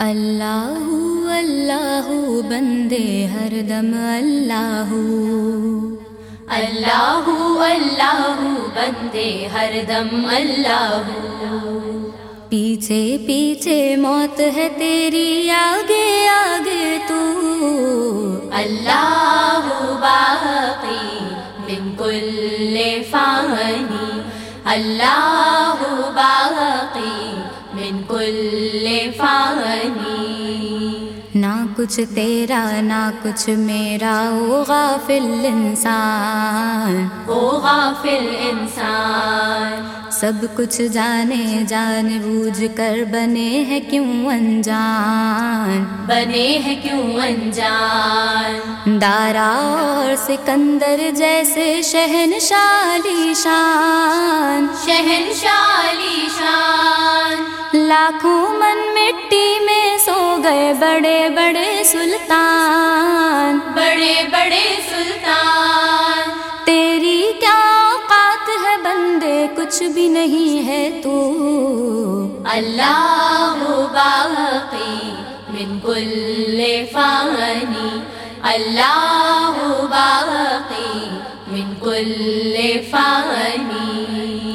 اللہ اللہ بندے ہر دم اللہ اللہ اللہ بندے ہر دم اللہ پیچھے پیچھے موت ہے تیری آگے آگے تو اللہ باقی من کل فانی اللہ باقی کل فانی نہ کچھ تیرا نہ کچھ میرا او غافل انسان او غافل انسان سب کچھ جانے جان بوجھ کر بنے ہیں کیوں انجان بنے ہیں کیوں انجان دارا اور سکندر جیسے شہن شالی شان شہن شالی شان لاکھوں من مٹی میں سو گئے بڑے بڑے سلطان۔ بڑے بڑے سلطان۔ تیری کیا اوقات ہے بندے؟ کچھ بھی نہیں ہے تو۔ اللہ باقی من کل فانی۔ اللہ باقی من کل فانی۔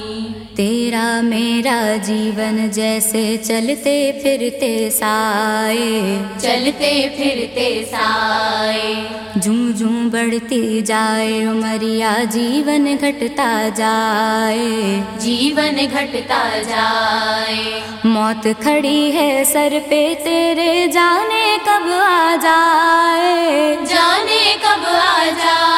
میرا جیون جیسے چلتے پھرتے سائے۔ چلتے پھرتے سائے۔ جوں جوں بڑھتی جائے عمریا جیون گھٹتا جائے۔ جیون گھٹتا جائے۔ موت کھڑی ہے سر پہ تیرے جانے کب آ جائے۔ جانے کب آ جائے۔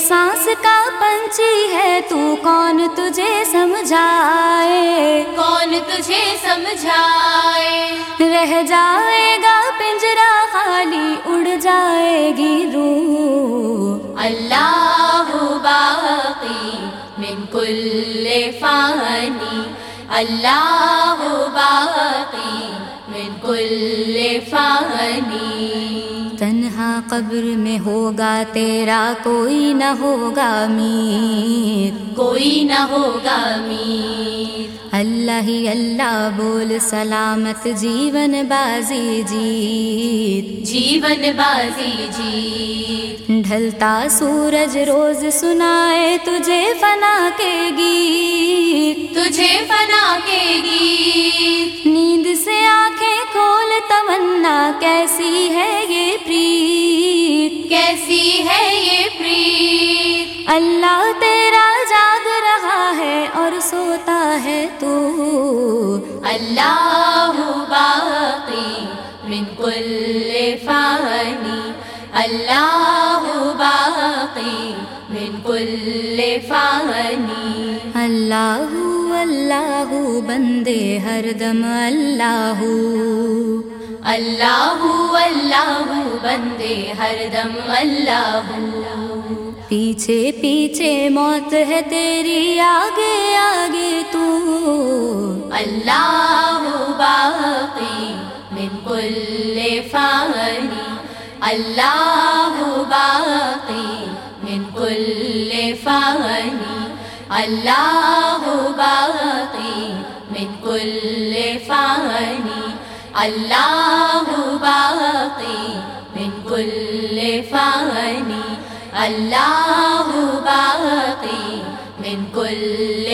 سانس کا پنچی ہے تو کون تجھے سمجھائے کون تجھے سمجھائے رہ جائے گا پنجرا خالی اڑ جائے گی روح اللہ باقی من کل فانی اللہ باقی من کل فانی قبر میں ہوگا تیرا کوئی نہ ہوگا میر کوئی نہ ہوگا میر اللہ ہی اللہ بول سلامت جیون بازی جیت۔ جیون بازی جی ڈھلتا سورج روز سنائے تجھے فنا کے گیت۔ تجھے فنا کے گیت۔ نیند سے آنکھیں کھول تمنا کیسی ہے اللہ تیرا جاگ رہا ہے اور سوتا ہے تو۔ اللہ باقی من کل فانی۔ اللہ باقی من کل فانی۔ اللہ اللہ بندے ہر دم اللہ۔ اللہ اللہ بندے ہر دم اللہ۔ پیچھے پیچھے موت ہے تیری، آگے آگے تو۔ اللہ باقی من کل فانی۔ اللہ باقی من کل فانی۔ اللہ باقی من کل فانی۔ اللہ باقی من کل فانی۔ اللہ باقی من کل